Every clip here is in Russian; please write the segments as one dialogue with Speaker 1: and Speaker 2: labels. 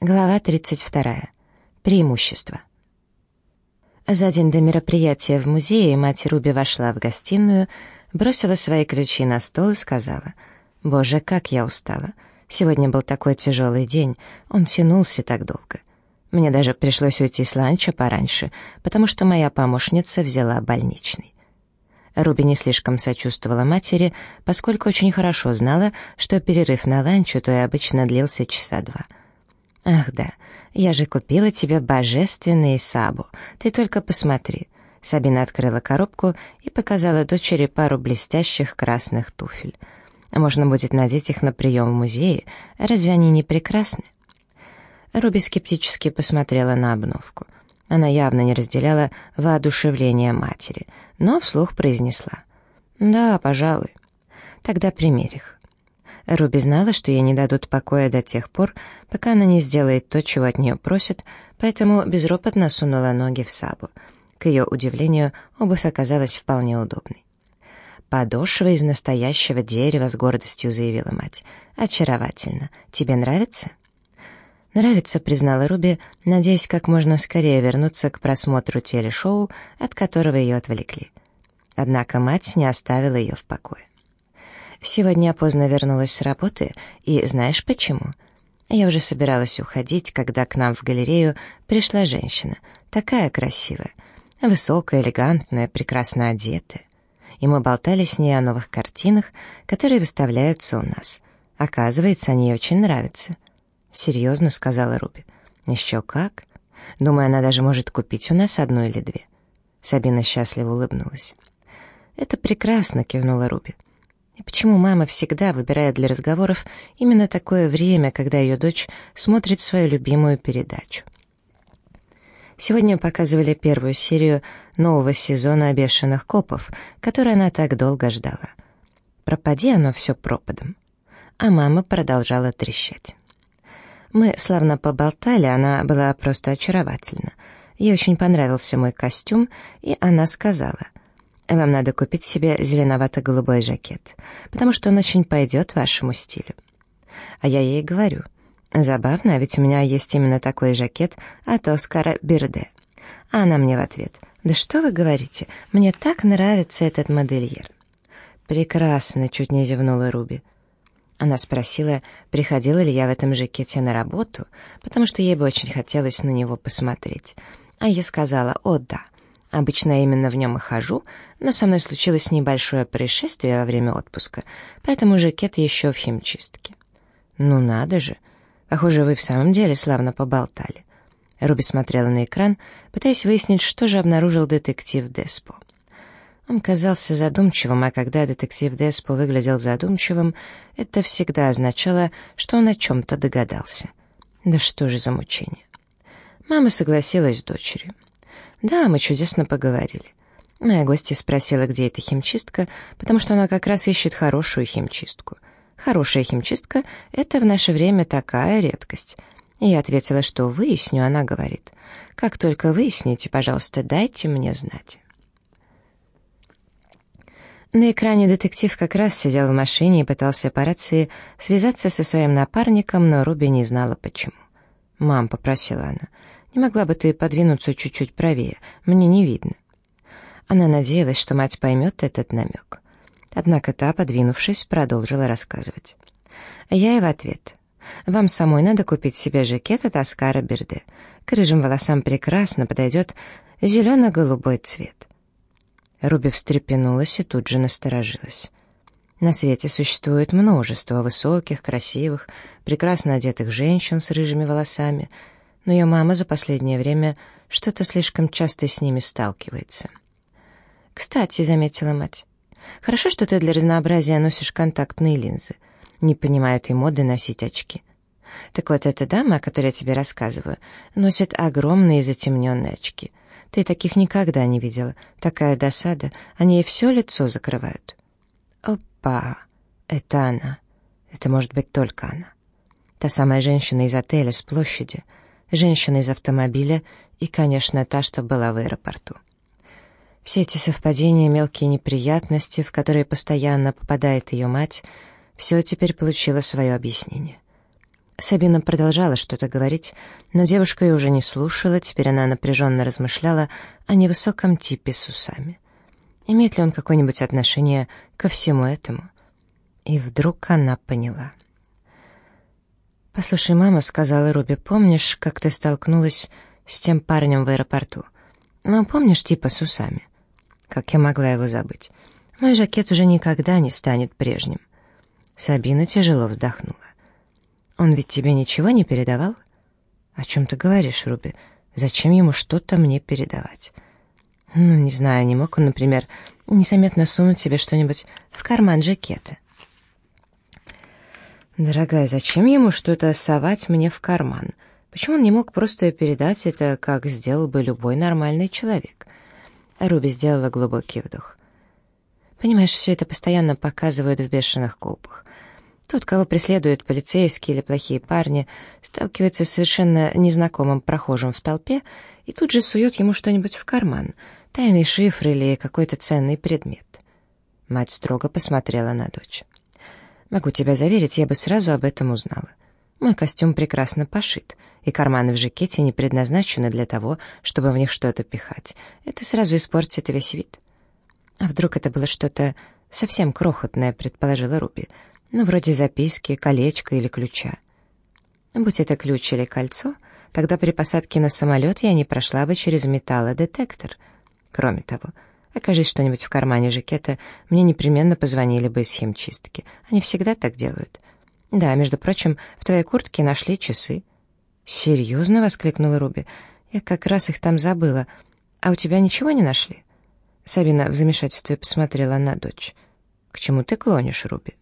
Speaker 1: Глава 32. Преимущества. За день до мероприятия в музее мать Руби вошла в гостиную, бросила свои ключи на стол и сказала, «Боже, как я устала! Сегодня был такой тяжелый день, он тянулся так долго. Мне даже пришлось уйти с ланча пораньше, потому что моя помощница взяла больничный». Руби не слишком сочувствовала матери, поскольку очень хорошо знала, что перерыв на ланч у той обычно длился часа два — «Ах да, я же купила тебе божественные сабу, ты только посмотри». Сабина открыла коробку и показала дочери пару блестящих красных туфель. «Можно будет надеть их на прием в музее, разве они не прекрасны?» Руби скептически посмотрела на обновку. Она явно не разделяла воодушевление матери, но вслух произнесла. «Да, пожалуй. Тогда примерь их». Руби знала, что ей не дадут покоя до тех пор, пока она не сделает то, чего от нее просят, поэтому безропотно сунула ноги в сабу. К ее удивлению, обувь оказалась вполне удобной. «Подошва из настоящего дерева», — с гордостью заявила мать. «Очаровательно. Тебе нравится?» «Нравится», — признала Руби, надеясь как можно скорее вернуться к просмотру телешоу, от которого ее отвлекли. Однако мать не оставила ее в покое. Сегодня я поздно вернулась с работы, и знаешь почему? Я уже собиралась уходить, когда к нам в галерею пришла женщина, такая красивая, высокая, элегантная, прекрасно одетая. И мы болтали с ней о новых картинах, которые выставляются у нас. Оказывается, они ей очень нравятся. «Серьезно?» — сказала Руби. «Еще как? Думаю, она даже может купить у нас одну или две». Сабина счастливо улыбнулась. «Это прекрасно», — кивнула Руби. Почему мама всегда выбирает для разговоров именно такое время, когда ее дочь смотрит свою любимую передачу? Сегодня показывали первую серию нового сезона «Бешеных копов», который она так долго ждала. Пропади оно все пропадом. А мама продолжала трещать. Мы славно поболтали, она была просто очаровательна. Ей очень понравился мой костюм, и она сказала — вам надо купить себе зеленовато-голубой жакет, потому что он очень пойдет вашему стилю. А я ей говорю, забавно, ведь у меня есть именно такой жакет от Оскара Берде. А она мне в ответ, да что вы говорите, мне так нравится этот модельер. Прекрасно, чуть не зевнула Руби. Она спросила, приходила ли я в этом жакете на работу, потому что ей бы очень хотелось на него посмотреть. А я сказала, о да, Обычно именно в нем и хожу, но со мной случилось небольшое происшествие во время отпуска, поэтому жакет еще в химчистке. Ну надо же. Похоже, вы в самом деле славно поболтали. Руби смотрела на экран, пытаясь выяснить, что же обнаружил детектив Деспо. Он казался задумчивым, а когда детектив Деспо выглядел задумчивым, это всегда означало, что он о чем-то догадался. Да что же за мучение. Мама согласилась с дочерью. «Да, мы чудесно поговорили». Моя гостья спросила, где эта химчистка, потому что она как раз ищет хорошую химчистку. Хорошая химчистка — это в наше время такая редкость. И я ответила, что выясню, она говорит. «Как только выясните, пожалуйста, дайте мне знать». На экране детектив как раз сидел в машине и пытался по рации связаться со своим напарником, но Руби не знала почему. «Мам», — попросила она, не могла бы ты подвинуться чуть-чуть правее? Мне не видно». Она надеялась, что мать поймет этот намек. Однако та, подвинувшись, продолжила рассказывать. Я и в ответ. «Вам самой надо купить себе жакет от Аскара Берде. К рыжим волосам прекрасно подойдет зелено-голубой цвет». Руби встрепенулась и тут же насторожилась. На свете существует множество высоких, красивых, прекрасно одетых женщин с рыжими волосами — но ее мама за последнее время что-то слишком часто с ними сталкивается. «Кстати», — заметила мать, — «хорошо, что ты для разнообразия носишь контактные линзы. Не понимают и моды носить очки». Так вот, эта дама, о которой я тебе рассказываю, носит огромные затемненные очки. Ты таких никогда не видела. Такая досада. Они ей все лицо закрывают. Опа! Это она. Это может быть только она. Та самая женщина из отеля с площади — женщина из автомобиля и, конечно, та, что была в аэропорту. Все эти совпадения, мелкие неприятности, в которые постоянно попадает ее мать, все теперь получило свое объяснение. Сабина продолжала что-то говорить, но девушка ее уже не слушала, теперь она напряженно размышляла о невысоком типе с усами. Имеет ли он какое-нибудь отношение ко всему этому? И вдруг она поняла. «Послушай, мама», — сказала Руби, — «помнишь, как ты столкнулась с тем парнем в аэропорту? Ну, помнишь, типа с усами?» Как я могла его забыть? Мой жакет уже никогда не станет прежним. Сабина тяжело вздохнула. «Он ведь тебе ничего не передавал?» «О чем ты говоришь, Руби? Зачем ему что-то мне передавать?» «Ну, не знаю, не мог он, например, незаметно сунуть себе что-нибудь в карман жакета?» «Дорогая, зачем ему что-то совать мне в карман? Почему он не мог просто передать это, как сделал бы любой нормальный человек?» Руби сделала глубокий вдох. «Понимаешь, все это постоянно показывают в бешеных копах. Тот, кого преследуют полицейские или плохие парни, сталкивается с совершенно незнакомым прохожим в толпе и тут же сует ему что-нибудь в карман, тайный шифр или какой-то ценный предмет. Мать строго посмотрела на дочь. «Могу тебя заверить, я бы сразу об этом узнала. Мой костюм прекрасно пошит, и карманы в жакете не предназначены для того, чтобы в них что-то пихать. Это сразу испортит весь вид». «А вдруг это было что-то совсем крохотное», — предположила Руби, — ну, вроде записки, колечка или ключа. Будь это ключ или кольцо, тогда при посадке на самолет я не прошла бы через металлодетектор. Кроме того, окажись что-нибудь в кармане жакета, мне непременно позвонили бы из химчистки. Они всегда так делают. Да, между прочим, в твоей куртке нашли часы. «Серьезно?» — воскликнула Руби. «Я как раз их там забыла. А у тебя ничего не нашли?» Сабина в замешательстве посмотрела на дочь. «К чему ты клонишь, Руби?»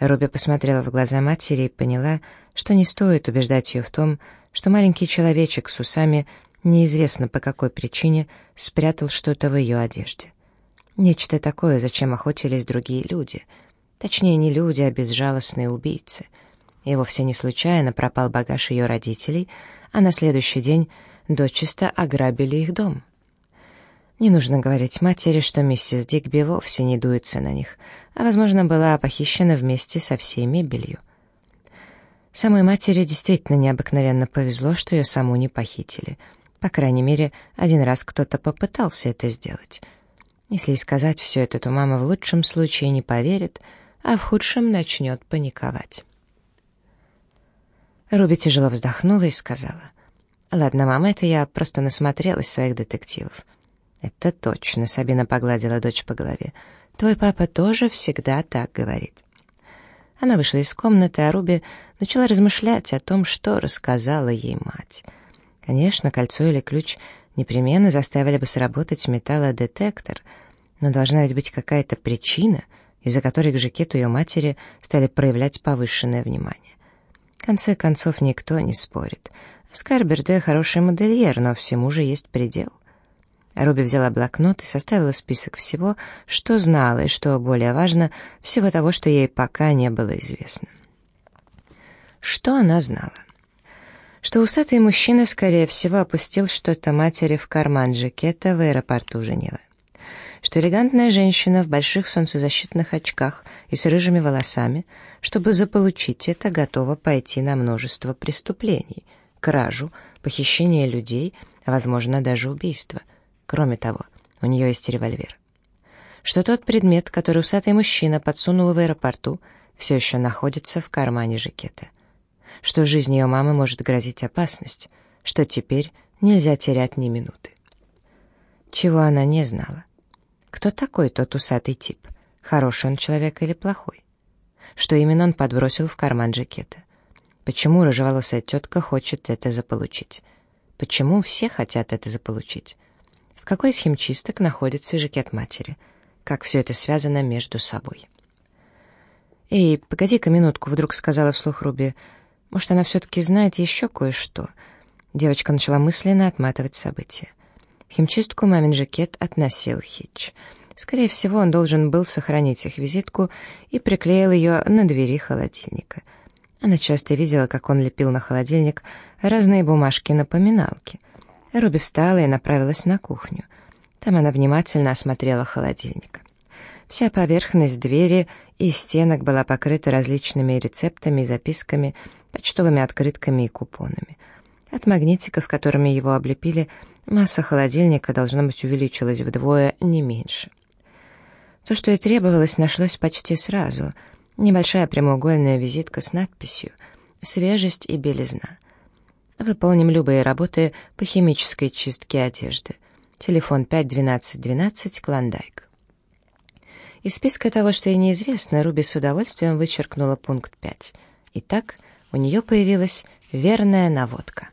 Speaker 1: Руби посмотрела в глаза матери и поняла, что не стоит убеждать ее в том, что маленький человечек с усами неизвестно по какой причине спрятал что-то в ее одежде. Нечто такое, зачем охотились другие люди. Точнее, не люди, а безжалостные убийцы. И вовсе не случайно пропал багаж ее родителей, а на следующий день дочисто ограбили их дом. Не нужно говорить матери, что миссис Дигби вовсе не дуется на них, а, возможно, была похищена вместе со всей мебелью. Самой матери действительно необыкновенно повезло, что ее саму не похитили. По крайней мере, один раз кто-то попытался это сделать. Если сказать все это, то мама в лучшем случае не поверит, а в худшем начнет паниковать. Руби тяжело вздохнула и сказала, «Ладно, мама, это я просто насмотрелась своих детективов. «Это точно», — Сабина погладила дочь по голове. «Твой папа тоже всегда так говорит». Она вышла из комнаты, а Руби начала размышлять о том, что рассказала ей мать. Конечно, кольцо или ключ непременно заставили бы сработать металлодетектор, но должна ведь быть какая-то причина, из-за которой к жакету ее матери стали проявлять повышенное внимание. В конце концов, никто не спорит. Скарберде хороший модельер, но всему же есть предел. Руби взяла блокнот и составила список всего, что знала и, что более важно, всего того, что ей пока не было известно. Что она знала? Что усатый мужчина, скорее всего, опустил что-то матери в карман жакета в аэропорту Женевы. Что элегантная женщина в больших солнцезащитных очках и с рыжими волосами, чтобы заполучить это, готова пойти на множество преступлений, кражу, похищение людей, а, возможно, даже убийство — Кроме того, у нее есть револьвер. Что тот предмет, который усатый мужчина подсунул в аэропорту, все еще находится в кармане жакета. Что жизни ее мамы может грозить опасность, что теперь нельзя терять ни минуты. Чего она не знала. Кто такой тот усатый тип? Хороший он человек или плохой? Что именно он подбросил в карман жакета? Почему рыжеволосая тетка хочет это заполучить? Почему все хотят это заполучить? в какой из химчисток находится жакет матери, как все это связано между собой. «Эй, погоди-ка минутку», — вдруг сказала вслух Руби. «Может, она все-таки знает еще кое-что?» Девочка начала мысленно отматывать события. Химчистку мамин жакет относил Хитч. Скорее всего, он должен был сохранить их визитку и приклеил ее на двери холодильника. Она часто видела, как он лепил на холодильник разные бумажки-напоминалки. Руби встала и направилась на кухню. Там она внимательно осмотрела холодильник. Вся поверхность двери и стенок была покрыта различными рецептами и записками, почтовыми открытками и купонами. От магнитиков, которыми его облепили, масса холодильника, должно быть, увеличилась вдвое, не меньше. То, что и требовалось, нашлось почти сразу. Небольшая прямоугольная визитка с надписью «Свежесть и белизна». Выполним любые работы по химической чистке одежды. Телефон 51212 Клондайк. Из списка того, что ей неизвестно, Руби с удовольствием вычеркнула пункт 5. Итак, у нее появилась верная наводка.